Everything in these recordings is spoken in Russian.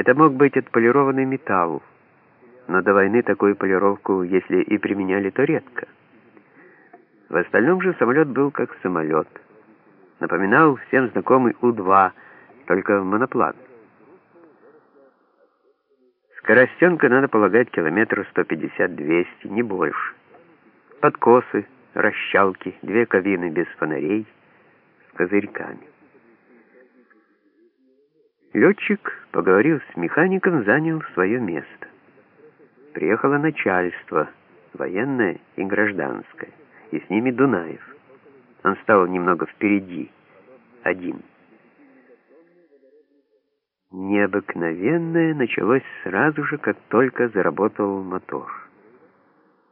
Это мог быть отполированный металл, но до войны такую полировку, если и применяли, то редко. В остальном же самолет был как самолет. Напоминал всем знакомый У-2, только моноплан. Скоростенка, надо полагать, километра 150-200, не больше. Подкосы, расщалки, две кабины без фонарей, с козырьками. Летчик, поговорил с механиком, занял свое место. Приехало начальство, военное и гражданское, и с ними Дунаев. Он стал немного впереди, один. Необыкновенное началось сразу же, как только заработал мотор.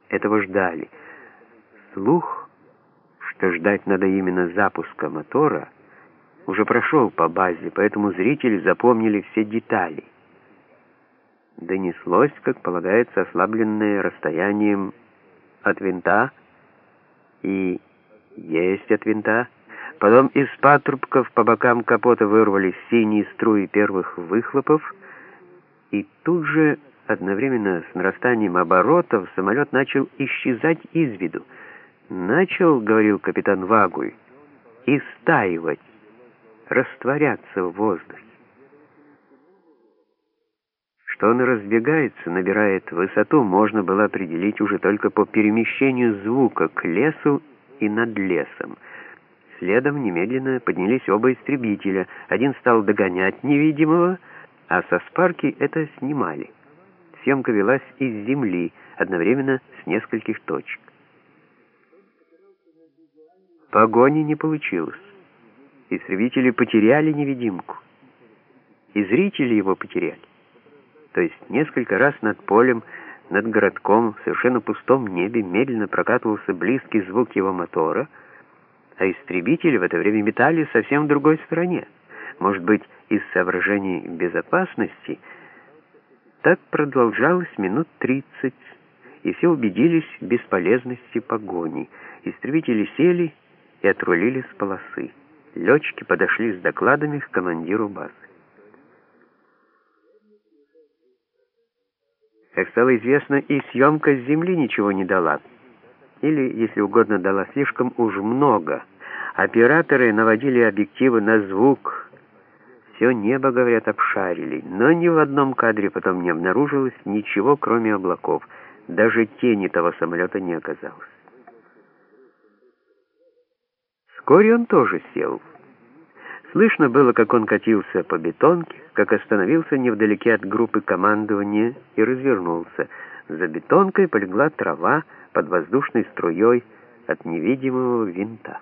Этого ждали. Слух, что ждать надо именно запуска мотора, уже прошел по базе, поэтому зрители запомнили все детали. Донеслось, как полагается, ослабленное расстоянием от винта и есть от винта. Потом из патрубков по бокам капота вырвались синие струи первых выхлопов, и тут же, одновременно с нарастанием оборотов, самолет начал исчезать из виду. Начал, говорил капитан Вагуй, истаивать, растворяться в воздухе. Что он разбегается, набирает высоту, можно было определить уже только по перемещению звука к лесу и над лесом. Следом немедленно поднялись оба истребителя. Один стал догонять невидимого, а со спарки это снимали. Съемка велась из земли, одновременно с нескольких точек. Погони не получилось. Истребители потеряли невидимку. И зрители его потеряли. То есть несколько раз над полем, над городком, в совершенно пустом небе медленно прокатывался близкий звук его мотора, а истребители в это время метали совсем в другой стороне. Может быть, из соображений безопасности. Так продолжалось минут тридцать, и все убедились в бесполезности погони. Истребители сели и отрулили с полосы. Летчики подошли с докладами к командиру базы. Как стало известно, и съемка с земли ничего не дала. Или, если угодно, дала слишком уж много. Операторы наводили объективы на звук. Все небо, говорят, обшарили. Но ни в одном кадре потом не обнаружилось ничего, кроме облаков. Даже тени того самолета не оказалось. Вскоре он тоже сел. Слышно было, как он катился по бетонке, как остановился невдалеке от группы командования и развернулся. За бетонкой полегла трава под воздушной струей от невидимого винта.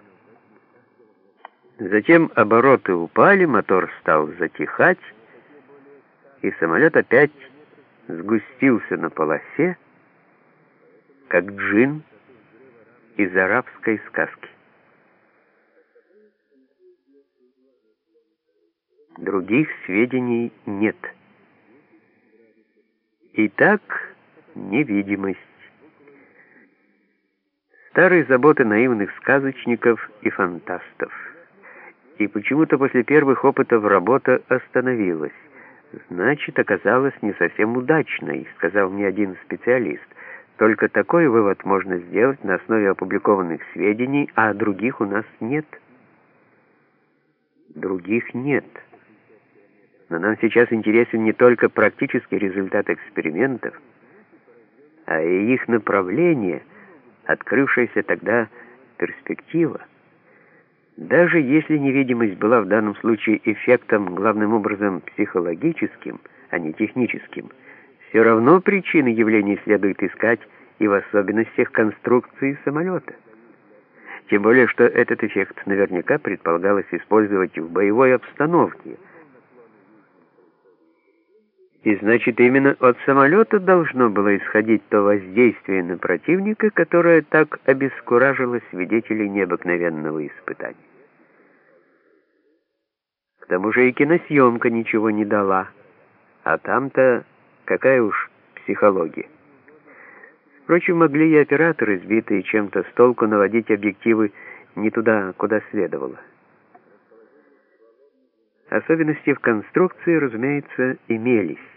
Затем обороты упали, мотор стал затихать, и самолет опять сгустился на полосе, как джин из арабской сказки. Других сведений нет. Итак, невидимость. Старые заботы наивных сказочников и фантастов. И почему-то после первых опытов работа остановилась. Значит, оказалась не совсем удачной, сказал мне один специалист. Только такой вывод можно сделать на основе опубликованных сведений, а других у нас нет. Других нет. Но нам сейчас интересен не только практический результат экспериментов, а и их направление, открывшаяся тогда перспектива. Даже если невидимость была в данном случае эффектом главным образом психологическим, а не техническим, все равно причины явлений следует искать и в особенностях конструкции самолета. Тем более, что этот эффект наверняка предполагалось использовать в боевой обстановке – и значит, именно от самолета должно было исходить то воздействие на противника, которое так обескуражило свидетелей необыкновенного испытания. К тому же и киносъемка ничего не дала, а там-то какая уж психология. Впрочем, могли и операторы, сбитые чем-то с толку, наводить объективы не туда, куда следовало. Особенности в конструкции, разумеется, имелись.